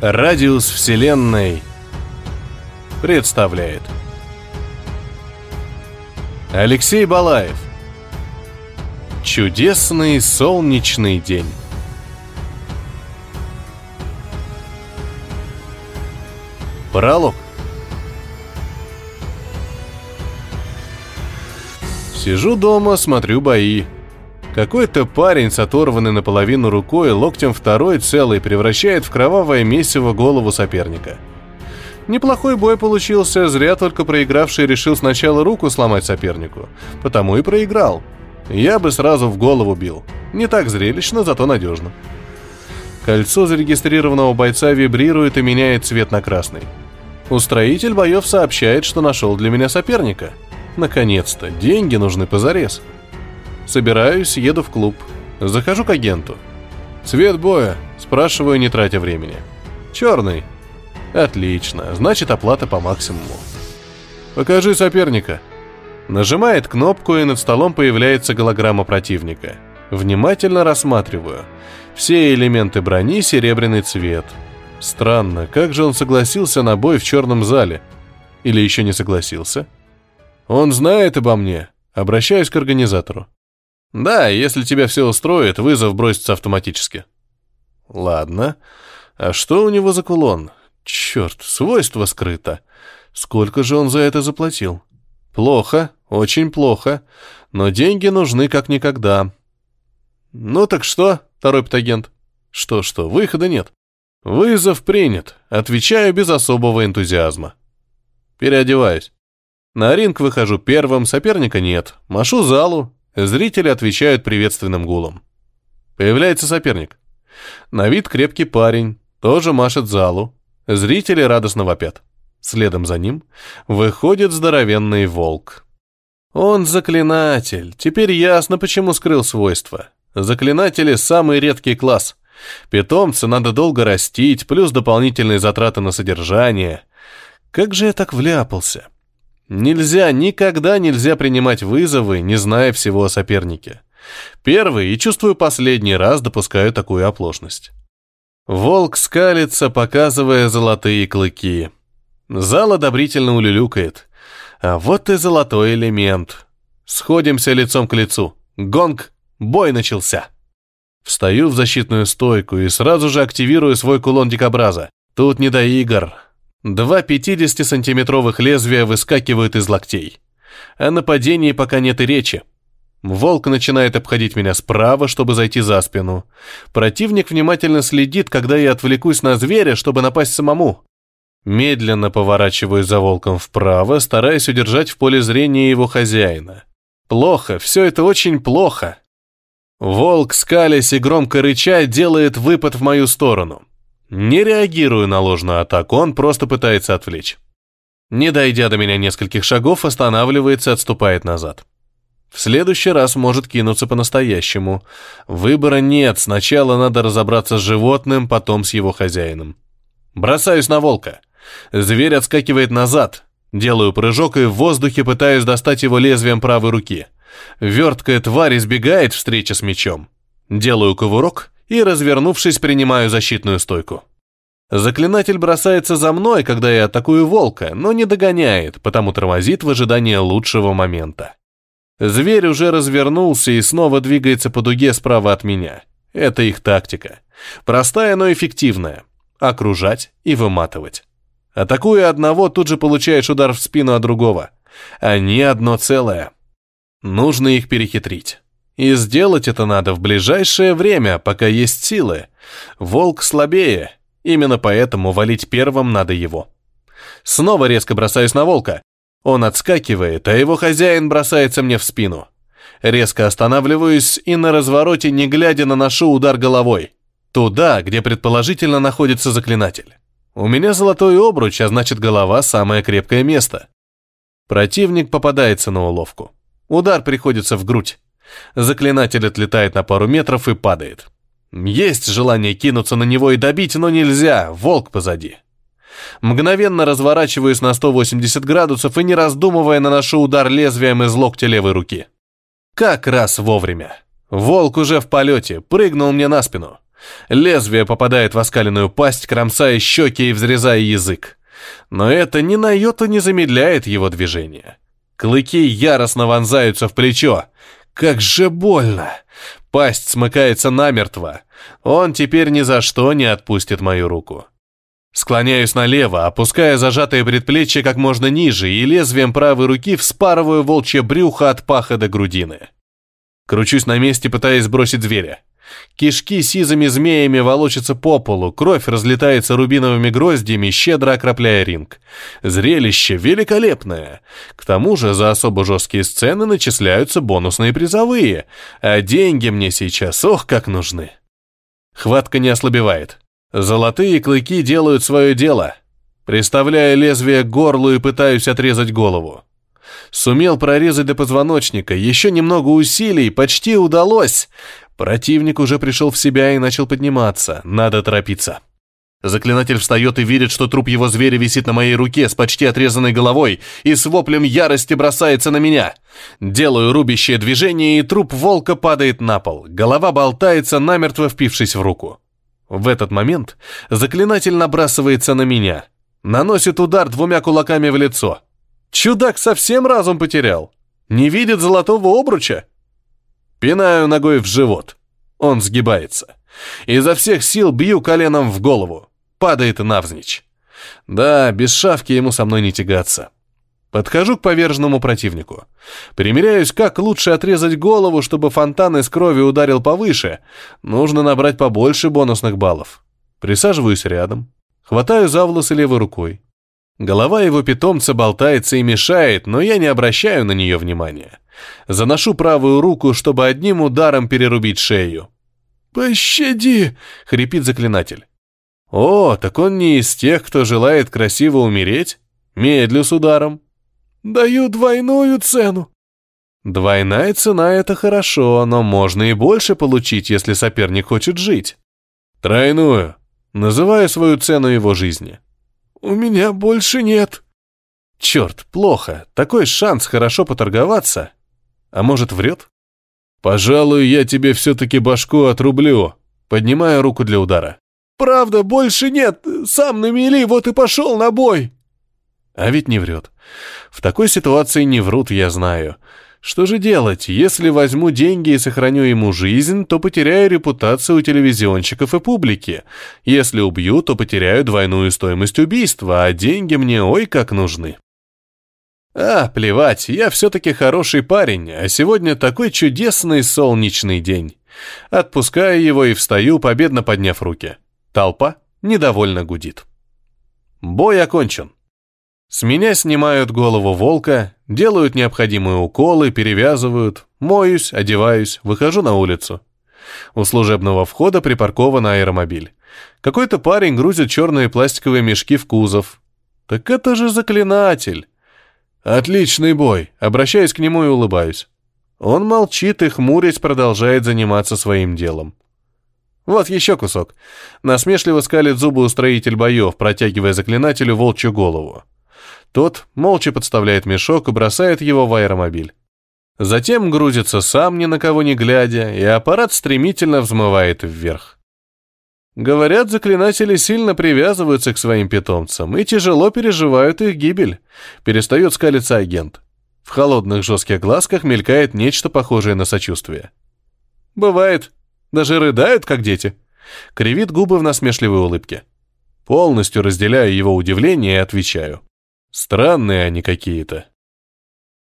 Радиус Вселенной представляет. Алексей Балаев. Чудесный солнечный день. Пролог. Сижу дома, смотрю бои. Какой-то парень с оторванной наполовину рукой, локтем второй целый, превращает в кровавое месиво голову соперника. Неплохой бой получился, зря только проигравший решил сначала руку сломать сопернику. Потому и проиграл. Я бы сразу в голову бил. Не так зрелищно, зато надежно. Кольцо зарегистрированного бойца вибрирует и меняет цвет на красный. Устроитель боев сообщает, что нашел для меня соперника. Наконец-то, деньги нужны позарез. Собираюсь, еду в клуб. Захожу к агенту. «Цвет боя?» Спрашиваю, не тратя времени. «Черный». «Отлично, значит оплата по максимуму». «Покажи соперника». Нажимает кнопку, и над столом появляется голограмма противника. Внимательно рассматриваю. Все элементы брони серебряный цвет. Странно, как же он согласился на бой в черном зале? Или еще не согласился? Он знает обо мне. Обращаюсь к организатору. Да, если тебя все устроит, вызов бросится автоматически. Ладно. А что у него за кулон? Черт, свойство скрыто. Сколько же он за это заплатил? Плохо, очень плохо. Но деньги нужны как никогда. Ну так что, торопит агент? Что-что, выхода нет. Вызов принят. Отвечаю без особого энтузиазма. Переодеваюсь. На ринг выхожу первым, соперника нет. Машу залу, Зрители отвечают приветственным гулом. Появляется соперник. На вид крепкий парень, тоже машет залу. Зрители радостно вопят. Следом за ним выходит здоровенный волк. Он заклинатель. Теперь ясно, почему скрыл свойства. Заклинатели – самый редкий класс. Питомца надо долго растить, плюс дополнительные затраты на содержание. Как же я так вляпался? Нельзя, никогда нельзя принимать вызовы, не зная всего о сопернике. Первый и, чувствую, последний раз допускаю такую оплошность. Волк скалится, показывая золотые клыки. Зал одобрительно улюлюкает. А вот и золотой элемент. Сходимся лицом к лицу. Гонг, бой начался. Встаю в защитную стойку и сразу же активирую свой кулон дикобраза. Тут не до игр. Два 50-сантиметровых лезвия выскакивают из локтей. О нападении пока нет и речи. Волк начинает обходить меня справа, чтобы зайти за спину. Противник внимательно следит, когда я отвлекусь на зверя, чтобы напасть самому. Медленно поворачиваю за волком вправо, стараясь удержать в поле зрения его хозяина. Плохо, все это очень плохо. Волк, скалясь и громко рыча, делает выпад в мою сторону. Не реагирую на ложную атаку, он просто пытается отвлечь. Не дойдя до меня нескольких шагов, останавливается отступает назад. В следующий раз может кинуться по-настоящему. Выбора нет, сначала надо разобраться с животным, потом с его хозяином. Бросаюсь на волка. Зверь отскакивает назад. Делаю прыжок и в воздухе пытаюсь достать его лезвием правой руки. Верткая тварь избегает встречи с мечом. Делаю кувырок и, развернувшись, принимаю защитную стойку. Заклинатель бросается за мной, когда я атакую волка, но не догоняет, потому тормозит в ожидании лучшего момента. Зверь уже развернулся и снова двигается по дуге справа от меня. Это их тактика. Простая, но эффективная. Окружать и выматывать. Атакуя одного, тут же получаешь удар в спину от другого. Они одно целое. Нужно их перехитрить. И сделать это надо в ближайшее время, пока есть силы. Волк слабее, именно поэтому валить первым надо его. Снова резко бросаюсь на волка. Он отскакивает, а его хозяин бросается мне в спину. Резко останавливаюсь и на развороте, не глядя, наношу удар головой. Туда, где предположительно находится заклинатель. У меня золотой обруч, а значит голова – самое крепкое место. Противник попадается на уловку. Удар приходится в грудь. Заклинатель отлетает на пару метров и падает. Есть желание кинуться на него и добить, но нельзя, волк позади. Мгновенно разворачиваюсь на 180 градусов и, не раздумывая, наношу удар лезвием из локтя левой руки. Как раз вовремя. Волк уже в полете, прыгнул мне на спину. Лезвие попадает в оскаленную пасть, кромсая щеки и взрезая язык. Но это ни на йоту не замедляет его движение. Клыки яростно вонзаются в плечо. Как же больно! Пасть смыкается намертво. Он теперь ни за что не отпустит мою руку. Склоняюсь налево, опуская зажатое предплечье как можно ниже и лезвием правой руки вспарываю волчье брюхо от паха до грудины. Кручусь на месте, пытаясь сбросить зверя. Кишки сизыми змеями волочатся по полу, кровь разлетается рубиновыми гроздьями, щедро окропляя ринг. Зрелище великолепное. К тому же за особо жесткие сцены начисляются бонусные призовые, а деньги мне сейчас ох как нужны. Хватка не ослабевает. Золотые клыки делают свое дело. Приставляя лезвие к горлу и пытаюсь отрезать голову. Сумел прорезать до позвоночника, еще немного усилий, почти удалось. Противник уже пришел в себя и начал подниматься, надо торопиться. Заклинатель встает и видит, что труп его зверя висит на моей руке с почти отрезанной головой и с воплем ярости бросается на меня. Делаю рубящее движение, и труп волка падает на пол. Голова болтается, намертво впившись в руку. В этот момент заклинатель набрасывается на меня. Наносит удар двумя кулаками в лицо. Чудак совсем разум потерял. Не видит золотого обруча. Пинаю ногой в живот. Он сгибается. Изо всех сил бью коленом в голову. Падает навзничь. Да, без шавки ему со мной не тягаться. Подхожу к поверженному противнику. Примеряюсь, как лучше отрезать голову, чтобы фонтан из крови ударил повыше. Нужно набрать побольше бонусных баллов. Присаживаюсь рядом. Хватаю за волосы левой рукой. Голова его питомца болтается и мешает, но я не обращаю на нее внимания. Заношу правую руку, чтобы одним ударом перерубить шею. «Пощади!» — хрипит заклинатель. «О, так он не из тех, кто желает красиво умереть? Медлю с ударом». Даю двойную цену. Двойная цена — это хорошо, но можно и больше получить, если соперник хочет жить. Тройную. Называю свою цену его жизни. У меня больше нет. Черт, плохо. Такой шанс хорошо поторговаться. А может, врет? Пожалуй, я тебе все-таки башку отрублю. Поднимаю руку для удара. Правда, больше нет. Сам на мели, вот и пошел на бой. А ведь не врет. В такой ситуации не врут, я знаю. Что же делать? Если возьму деньги и сохраню ему жизнь, то потеряю репутацию у телевизионщиков и публики. Если убью, то потеряю двойную стоимость убийства, а деньги мне ой как нужны. А, плевать, я все-таки хороший парень, а сегодня такой чудесный солнечный день. Отпускаю его и встаю, победно подняв руки. Толпа недовольно гудит. Бой окончен. С меня снимают голову волка, делают необходимые уколы, перевязывают, моюсь, одеваюсь, выхожу на улицу. У служебного входа припаркован аэромобиль. Какой-то парень грузит черные пластиковые мешки в кузов. Так это же заклинатель. Отличный бой. Обращаюсь к нему и улыбаюсь. Он молчит и, хмурясь, продолжает заниматься своим делом. Вот еще кусок. Насмешливо скалит зубы устроитель боев, протягивая заклинателю волчью голову. Тот молча подставляет мешок и бросает его в аэромобиль. Затем грузится сам, ни на кого не глядя, и аппарат стремительно взмывает вверх. Говорят, заклинатели сильно привязываются к своим питомцам и тяжело переживают их гибель. Перестает скалиться агент. В холодных жестких глазках мелькает нечто похожее на сочувствие. Бывает. Даже рыдают, как дети. Кривит губы в насмешливой улыбке. Полностью разделяю его удивление и отвечаю. Странные они какие-то.